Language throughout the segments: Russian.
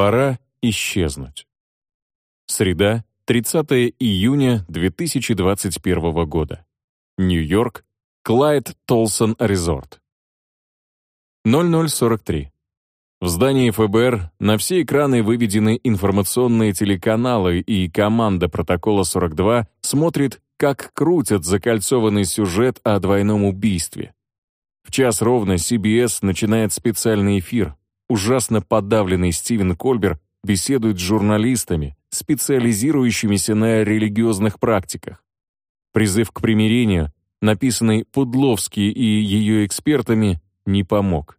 Пора исчезнуть. Среда, 30 июня 2021 года. Нью-Йорк, Клайд Толсон Резорт. 0043. В здании ФБР на все экраны выведены информационные телеканалы, и команда протокола 42 смотрит, как крутят закольцованный сюжет о двойном убийстве. В час ровно CBS начинает специальный эфир, ужасно подавленный Стивен Кольбер беседует с журналистами, специализирующимися на религиозных практиках. Призыв к примирению, написанный Пудловски и ее экспертами, не помог.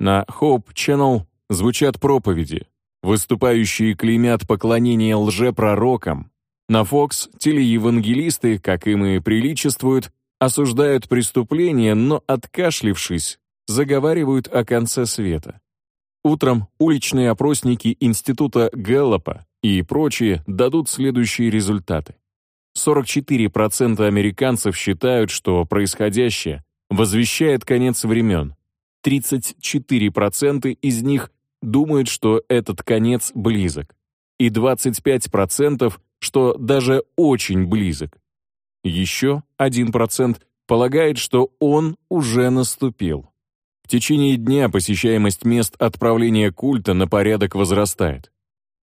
На Hope Channel звучат проповеди, выступающие клеймят поклонение лжепророкам. На Fox телеевангелисты, как им и приличествуют, осуждают преступления, но, откашлившись, заговаривают о конце света. Утром уличные опросники Института Гэллопа и прочие дадут следующие результаты. 44% американцев считают, что происходящее возвещает конец времен. 34% из них думают, что этот конец близок. И 25%, что даже очень близок. Еще 1% полагает, что он уже наступил. В течение дня посещаемость мест отправления культа на порядок возрастает.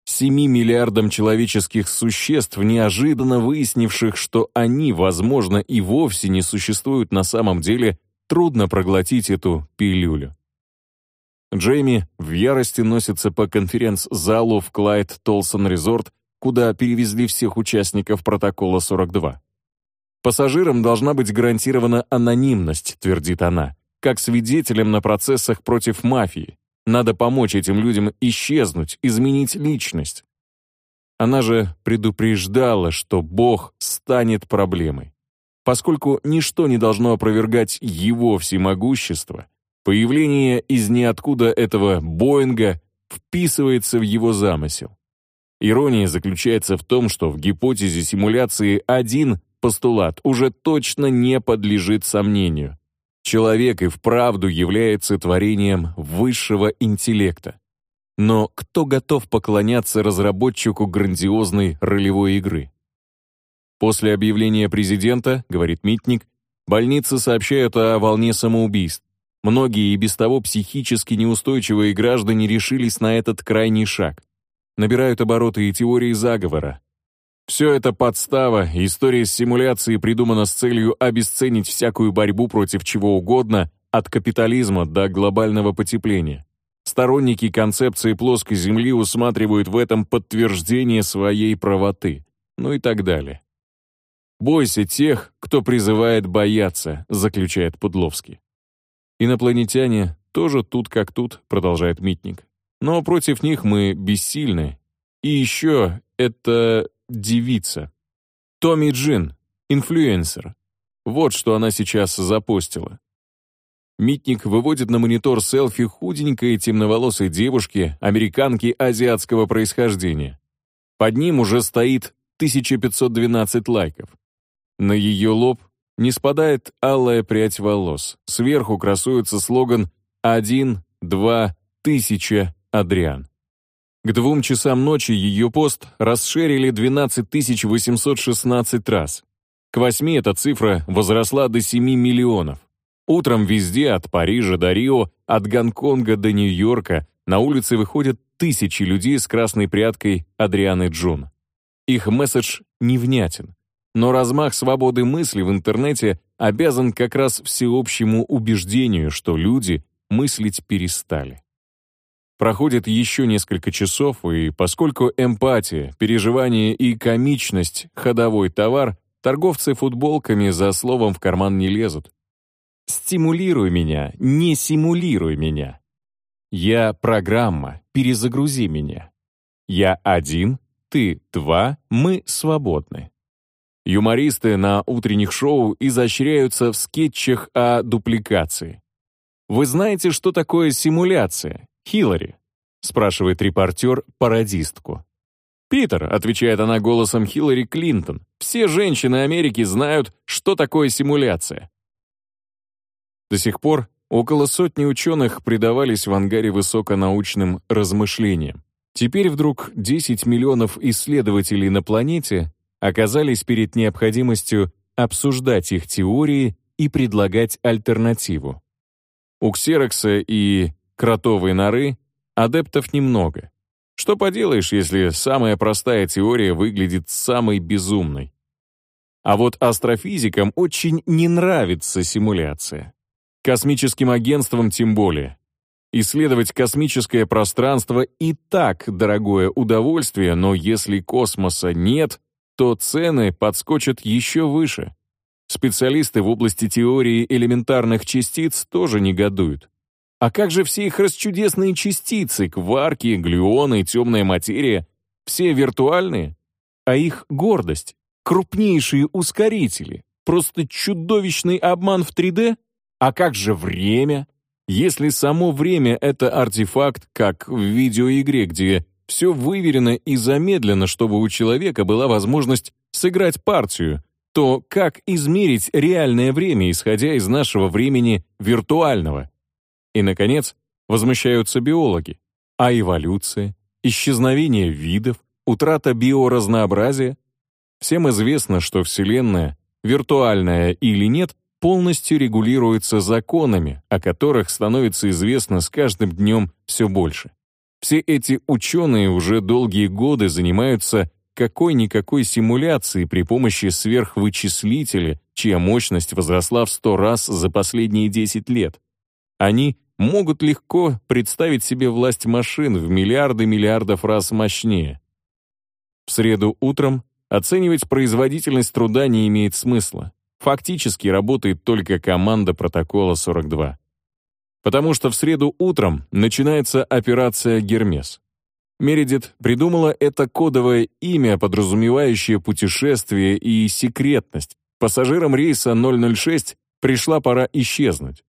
Семи миллиардам человеческих существ, неожиданно выяснивших, что они, возможно, и вовсе не существуют на самом деле, трудно проглотить эту пилюлю. Джейми в ярости носится по конференц-залу в Клайд Толсон Резорт, куда перевезли всех участников протокола 42. Пассажирам должна быть гарантирована анонимность, твердит она как свидетелям на процессах против мафии. Надо помочь этим людям исчезнуть, изменить личность. Она же предупреждала, что Бог станет проблемой. Поскольку ничто не должно опровергать его всемогущество, появление из ниоткуда этого Боинга вписывается в его замысел. Ирония заключается в том, что в гипотезе симуляции один постулат уже точно не подлежит сомнению. Человек и вправду является творением высшего интеллекта. Но кто готов поклоняться разработчику грандиозной ролевой игры? После объявления президента, говорит Митник, больницы сообщают о волне самоубийств. Многие и без того психически неустойчивые граждане решились на этот крайний шаг. Набирают обороты и теории заговора, все это подстава, история с симуляцией придумана с целью обесценить всякую борьбу против чего угодно, от капитализма до глобального потепления. Сторонники концепции плоской Земли усматривают в этом подтверждение своей правоты, ну и так далее. «Бойся тех, кто призывает бояться», заключает Пудловский. «Инопланетяне тоже тут как тут», продолжает Митник. «Но против них мы бессильны. И еще это девица. Томми Джин, инфлюенсер. Вот что она сейчас запостила. Митник выводит на монитор селфи худенькой темноволосой девушки, американки азиатского происхождения. Под ним уже стоит 1512 лайков. На ее лоб не спадает алая прядь волос. Сверху красуется слоган «Один, два, тысяча, Адриан». К двум часам ночи ее пост расширили 12 816 раз. К восьми эта цифра возросла до 7 миллионов. Утром везде, от Парижа до Рио, от Гонконга до Нью-Йорка, на улицы выходят тысячи людей с красной прядкой Адрианы Джун. Их месседж невнятен. Но размах свободы мысли в интернете обязан как раз всеобщему убеждению, что люди мыслить перестали. Проходит еще несколько часов, и поскольку эмпатия, переживание и комичность — ходовой товар, торговцы футболками за словом в карман не лезут. «Стимулируй меня, не симулируй меня». «Я программа, перезагрузи меня». «Я один, ты два, мы свободны». Юмористы на утренних шоу изощряются в скетчах о дупликации. Вы знаете, что такое симуляция? «Хиллари?» — спрашивает репортер пародистку. «Питер», — отвечает она голосом Хиллари Клинтон, «все женщины Америки знают, что такое симуляция». До сих пор около сотни ученых предавались в ангаре высоконаучным размышлениям, Теперь вдруг 10 миллионов исследователей на планете оказались перед необходимостью обсуждать их теории и предлагать альтернативу. У ксерокса и кротовой норы адептов немного. Что поделаешь, если самая простая теория выглядит самой безумной? А вот астрофизикам очень не нравится симуляция. Космическим агентствам тем более. Исследовать космическое пространство и так дорогое удовольствие, но если космоса нет, то цены подскочат еще выше. Специалисты в области теории элементарных частиц тоже негодуют. А как же все их расчудесные частицы, кварки, глюоны, темная материя? Все виртуальные? А их гордость? Крупнейшие ускорители? Просто чудовищный обман в 3D? А как же время? Если само время — это артефакт, как в видеоигре, где все выверено и замедлено, чтобы у человека была возможность сыграть партию, то как измерить реальное время, исходя из нашего времени виртуального? И, наконец, возмущаются биологи. А эволюция, исчезновение видов, утрата биоразнообразия? Всем известно, что Вселенная, виртуальная или нет, полностью регулируется законами, о которых становится известно с каждым днем все больше. Все эти ученые уже долгие годы занимаются какой-никакой симуляцией при помощи сверхвычислителя, чья мощность возросла в 100 раз за последние 10 лет. Они могут легко представить себе власть машин в миллиарды миллиардов раз мощнее. В среду утром оценивать производительность труда не имеет смысла. Фактически работает только команда протокола 42. Потому что в среду утром начинается операция «Гермес». Мередит придумала это кодовое имя, подразумевающее путешествие и секретность. Пассажирам рейса 006 пришла пора исчезнуть.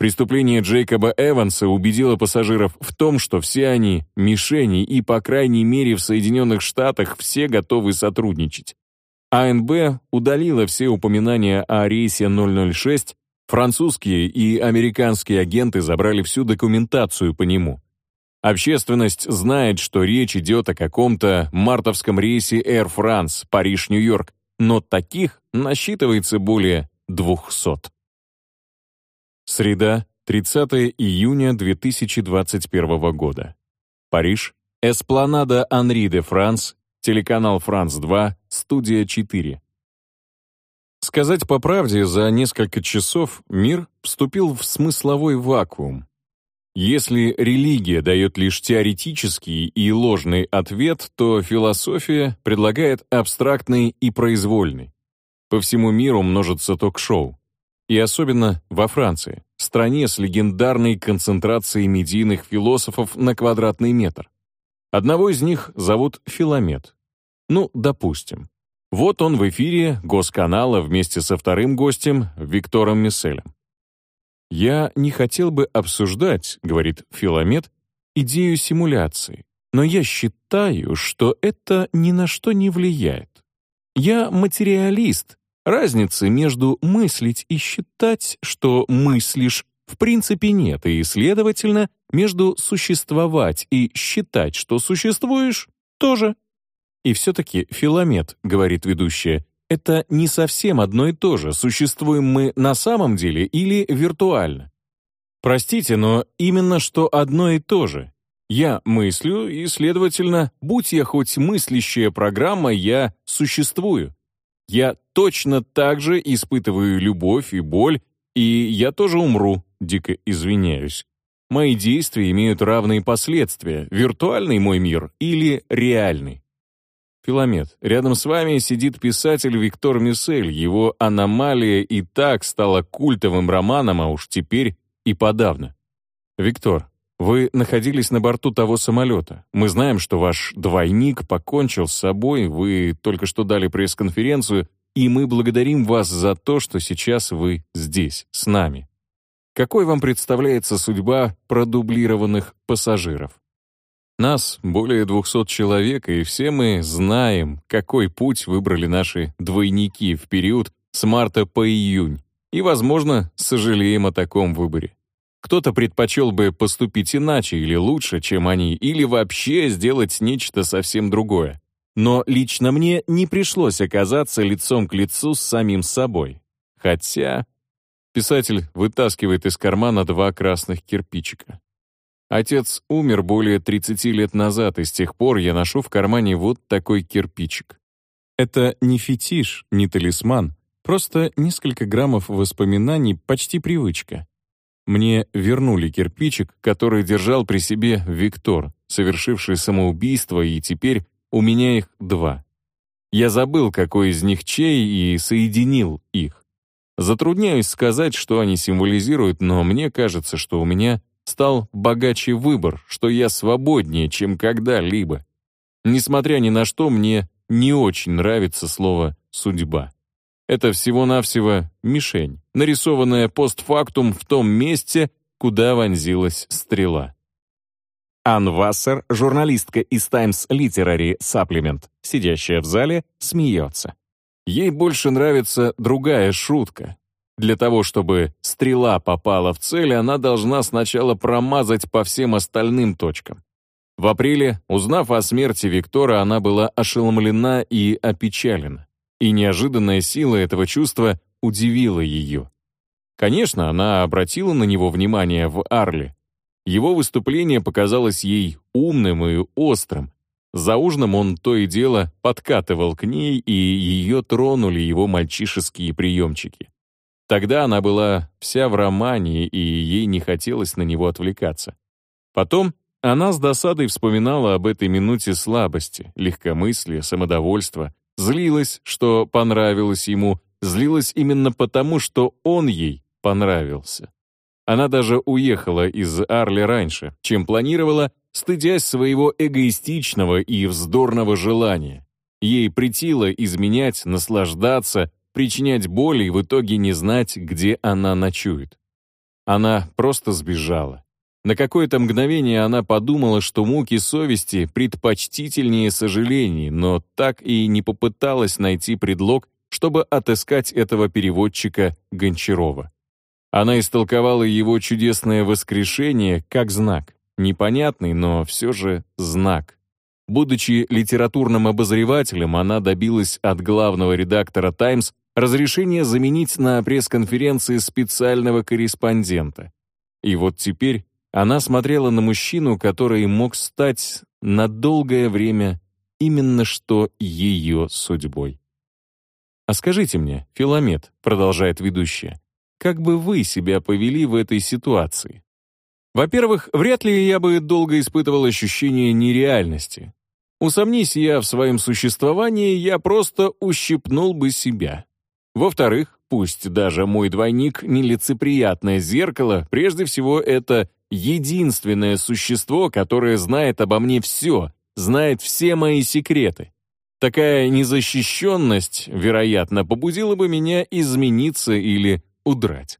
Преступление Джейкоба Эванса убедило пассажиров в том, что все они — мишени, и, по крайней мере, в Соединенных Штатах все готовы сотрудничать. АНБ удалила все упоминания о рейсе 006, французские и американские агенты забрали всю документацию по нему. Общественность знает, что речь идет о каком-то мартовском рейсе Air France Париж-Нью-Йорк, но таких насчитывается более 200. Среда, 30 июня 2021 года. Париж, Эспланада Анри де Франс, Телеканал «Франц-2», студия 4. Сказать по правде, за несколько часов мир вступил в смысловой вакуум. Если религия дает лишь теоретический и ложный ответ, то философия предлагает абстрактный и произвольный. По всему миру множатся ток-шоу. И особенно во Франции, стране с легендарной концентрацией медийных философов на квадратный метр. Одного из них зовут Филамет. Ну, допустим. Вот он в эфире Госканала вместе со вторым гостем Виктором Мисселем. «Я не хотел бы обсуждать, — говорит Филамет, — идею симуляции, но я считаю, что это ни на что не влияет. Я материалист. Разницы между мыслить и считать, что мыслишь, в принципе нет, и, следовательно, между существовать и считать, что существуешь, тоже. И все-таки Филамет, говорит ведущая, это не совсем одно и то же, существуем мы на самом деле или виртуально. Простите, но именно что одно и то же. Я мыслю, и, следовательно, будь я хоть мыслящая программа, я существую. Я точно так же испытываю любовь и боль, и я тоже умру, дико извиняюсь. Мои действия имеют равные последствия, виртуальный мой мир или реальный. Филамет, рядом с вами сидит писатель Виктор Миссель, его «Аномалия» и так стала культовым романом, а уж теперь и подавно. Виктор, вы находились на борту того самолета. Мы знаем, что ваш двойник покончил с собой, вы только что дали пресс-конференцию, и мы благодарим вас за то, что сейчас вы здесь, с нами. Какой вам представляется судьба продублированных пассажиров? Нас более 200 человек, и все мы знаем, какой путь выбрали наши двойники в период с марта по июнь, и, возможно, сожалеем о таком выборе. Кто-то предпочел бы поступить иначе или лучше, чем они, или вообще сделать нечто совсем другое. Но лично мне не пришлось оказаться лицом к лицу с самим собой. Хотя... Писатель вытаскивает из кармана два красных кирпичика. Отец умер более 30 лет назад, и с тех пор я ношу в кармане вот такой кирпичик. Это не фетиш, не талисман, просто несколько граммов воспоминаний, почти привычка. Мне вернули кирпичик, который держал при себе Виктор, совершивший самоубийство, и теперь у меня их два. Я забыл, какой из них чей, и соединил их. Затрудняюсь сказать, что они символизируют, но мне кажется, что у меня стал богаче выбор, что я свободнее, чем когда-либо. Несмотря ни на что, мне не очень нравится слово «судьба». Это всего-навсего мишень, нарисованная постфактум в том месте, куда вонзилась стрела. Ан Вассер, журналистка из Times Literary Supplement, сидящая в зале, смеется. Ей больше нравится другая шутка. Для того, чтобы стрела попала в цель, она должна сначала промазать по всем остальным точкам. В апреле, узнав о смерти Виктора, она была ошеломлена и опечалена и неожиданная сила этого чувства удивила ее. Конечно, она обратила на него внимание в Арле. Его выступление показалось ей умным и острым. За ужином он то и дело подкатывал к ней, и ее тронули его мальчишеские приемчики. Тогда она была вся в романе, и ей не хотелось на него отвлекаться. Потом она с досадой вспоминала об этой минуте слабости, легкомыслия, самодовольства, Злилась, что понравилось ему, злилась именно потому, что он ей понравился. Она даже уехала из Арли раньше, чем планировала, стыдясь своего эгоистичного и вздорного желания. Ей притило изменять, наслаждаться, причинять боль и в итоге не знать, где она ночует. Она просто сбежала. На какое-то мгновение она подумала, что муки совести предпочтительнее сожалений, но так и не попыталась найти предлог, чтобы отыскать этого переводчика Гончарова. Она истолковала его чудесное воскрешение как знак, непонятный, но все же знак. Будучи литературным обозревателем, она добилась от главного редактора «Таймс» разрешения заменить на пресс-конференции специального корреспондента. И вот теперь она смотрела на мужчину, который мог стать на долгое время именно что ее судьбой. «А скажите мне, Филомет», — продолжает ведущая, «как бы вы себя повели в этой ситуации?» Во-первых, вряд ли я бы долго испытывал ощущение нереальности. Усомнись я в своем существовании, я просто ущипнул бы себя. Во-вторых, пусть даже мой двойник — нелицеприятное зеркало, прежде всего это единственное существо, которое знает обо мне все, знает все мои секреты. Такая незащищенность, вероятно, побудила бы меня измениться или удрать.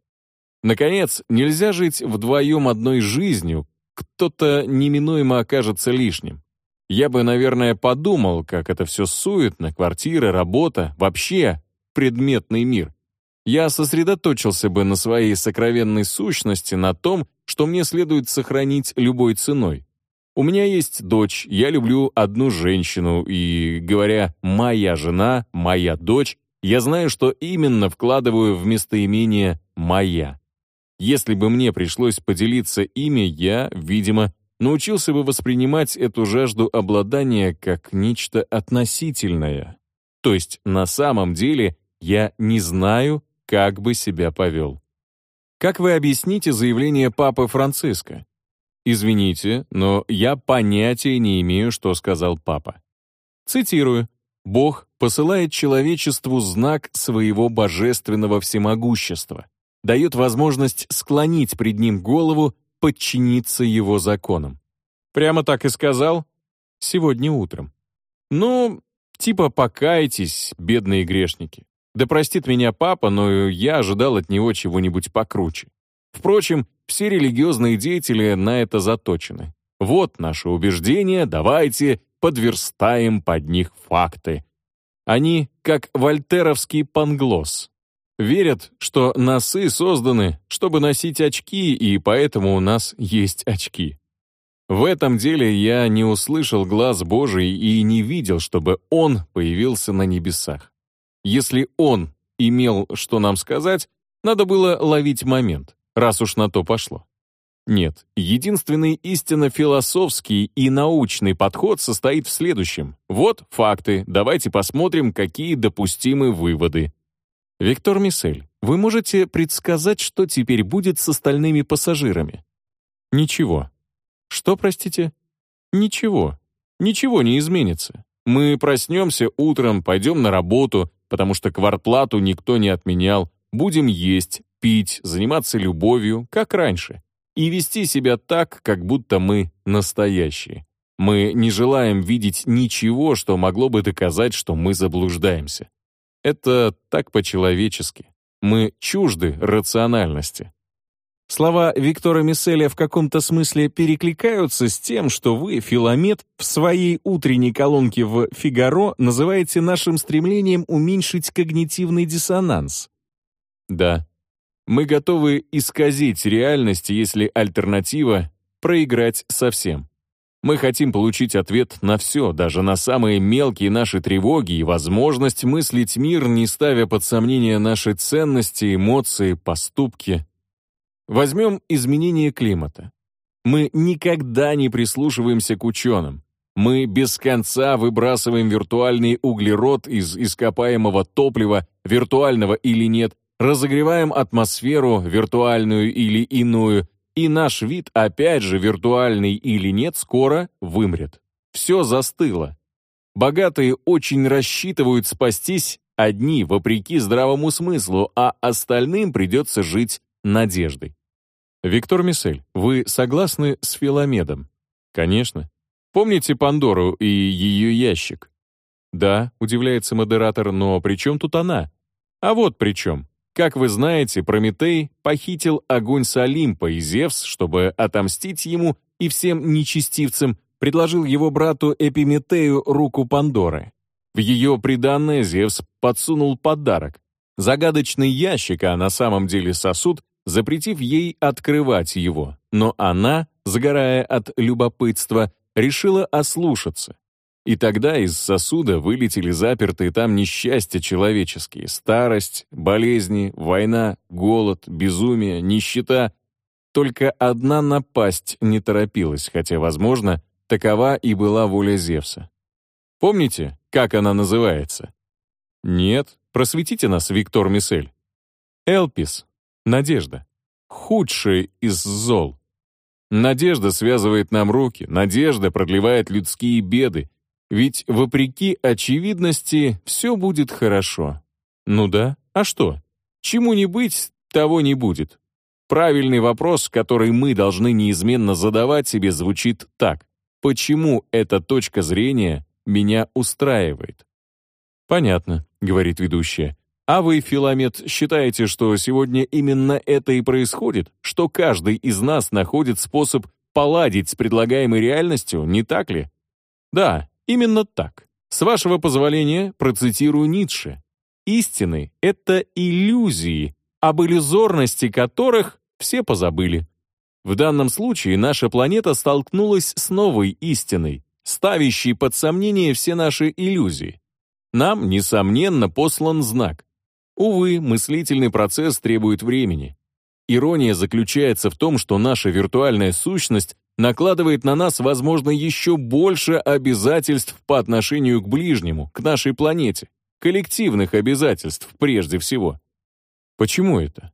Наконец, нельзя жить вдвоем одной жизнью, кто-то неминуемо окажется лишним. Я бы, наверное, подумал, как это все суетно, квартира, работа, вообще предметный мир. Я сосредоточился бы на своей сокровенной сущности, на том, что мне следует сохранить любой ценой. У меня есть дочь, я люблю одну женщину, и, говоря «моя жена», «моя дочь», я знаю, что именно вкладываю в местоимение «моя». Если бы мне пришлось поделиться ими, я, видимо, научился бы воспринимать эту жажду обладания как нечто относительное. То есть на самом деле я не знаю, как бы себя повел. Как вы объясните заявление Папы Франциска? Извините, но я понятия не имею, что сказал Папа. Цитирую. «Бог посылает человечеству знак своего божественного всемогущества, дает возможность склонить пред ним голову, подчиниться его законам». Прямо так и сказал? Сегодня утром. Ну, типа покайтесь, бедные грешники. Да простит меня папа, но я ожидал от него чего-нибудь покруче. Впрочем, все религиозные деятели на это заточены. Вот наше убеждение, давайте подверстаем под них факты. Они как вольтеровский панглос. Верят, что носы созданы, чтобы носить очки, и поэтому у нас есть очки. В этом деле я не услышал глаз Божий и не видел, чтобы Он появился на небесах. Если Он имел что нам сказать, надо было ловить момент, раз уж на то пошло. Нет, единственный истинно философский и научный подход состоит в следующем. Вот факты, давайте посмотрим, какие допустимы выводы. Виктор Миссель, вы можете предсказать, что теперь будет с остальными пассажирами? Ничего. Что, простите? Ничего. Ничего не изменится. Мы проснемся утром, пойдем на работу, потому что квартплату никто не отменял, будем есть, пить, заниматься любовью, как раньше, и вести себя так, как будто мы настоящие. Мы не желаем видеть ничего, что могло бы доказать, что мы заблуждаемся. Это так по-человечески. Мы чужды рациональности. Слова Виктора Мисселя в каком-то смысле перекликаются с тем, что вы, Филомет, в своей утренней колонке в «Фигаро» называете нашим стремлением уменьшить когнитивный диссонанс. Да, мы готовы исказить реальность, если альтернатива — проиграть совсем. Мы хотим получить ответ на все, даже на самые мелкие наши тревоги и возможность мыслить мир, не ставя под сомнение наши ценности, эмоции, поступки. Возьмем изменение климата. Мы никогда не прислушиваемся к ученым. Мы без конца выбрасываем виртуальный углерод из ископаемого топлива, виртуального или нет, разогреваем атмосферу, виртуальную или иную, и наш вид, опять же, виртуальный или нет, скоро вымрет. Все застыло. Богатые очень рассчитывают спастись одни, вопреки здравому смыслу, а остальным придется жить надеждой. Виктор Миссель, вы согласны с Филомедом? Конечно. Помните Пандору и ее ящик? Да, удивляется модератор, но при чем тут она? А вот при чем. Как вы знаете, Прометей похитил огонь с Олимпа, и Зевс, чтобы отомстить ему и всем нечестивцам, предложил его брату Эпиметею руку Пандоры. В ее приданное Зевс подсунул подарок. Загадочный ящик, а на самом деле сосуд, запретив ей открывать его. Но она, загорая от любопытства, решила ослушаться. И тогда из сосуда вылетели запертые там несчастья человеческие, старость, болезни, война, голод, безумие, нищета. Только одна напасть не торопилась, хотя, возможно, такова и была воля Зевса. Помните, как она называется? Нет, просветите нас, Виктор Мисель. Элпис, надежда. Худший из зол. Надежда связывает нам руки, надежда продлевает людские беды, ведь, вопреки очевидности, все будет хорошо. Ну да, а что? Чему не быть, того не будет. Правильный вопрос, который мы должны неизменно задавать себе, звучит так. Почему эта точка зрения меня устраивает? «Понятно», — говорит ведущая. «А вы, Филамет, считаете, что сегодня именно это и происходит? Что каждый из нас находит способ поладить с предлагаемой реальностью, не так ли?» «Да, Именно так. С вашего позволения процитирую Ницше. Истины — это иллюзии, об иллюзорности которых все позабыли. В данном случае наша планета столкнулась с новой истиной, ставящей под сомнение все наши иллюзии. Нам, несомненно, послан знак. Увы, мыслительный процесс требует времени. Ирония заключается в том, что наша виртуальная сущность накладывает на нас, возможно, еще больше обязательств по отношению к ближнему, к нашей планете, коллективных обязательств прежде всего. Почему это?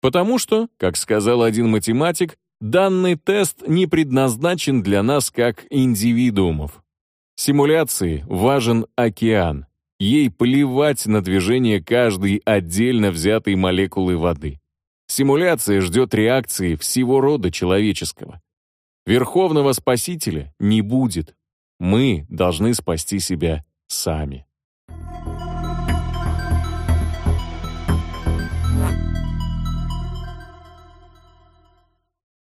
Потому что, как сказал один математик, данный тест не предназначен для нас как индивидуумов. Симуляции важен океан. Ей плевать на движение каждой отдельно взятой молекулы воды. Симуляция ждет реакции всего рода человеческого. Верховного Спасителя не будет. Мы должны спасти себя сами.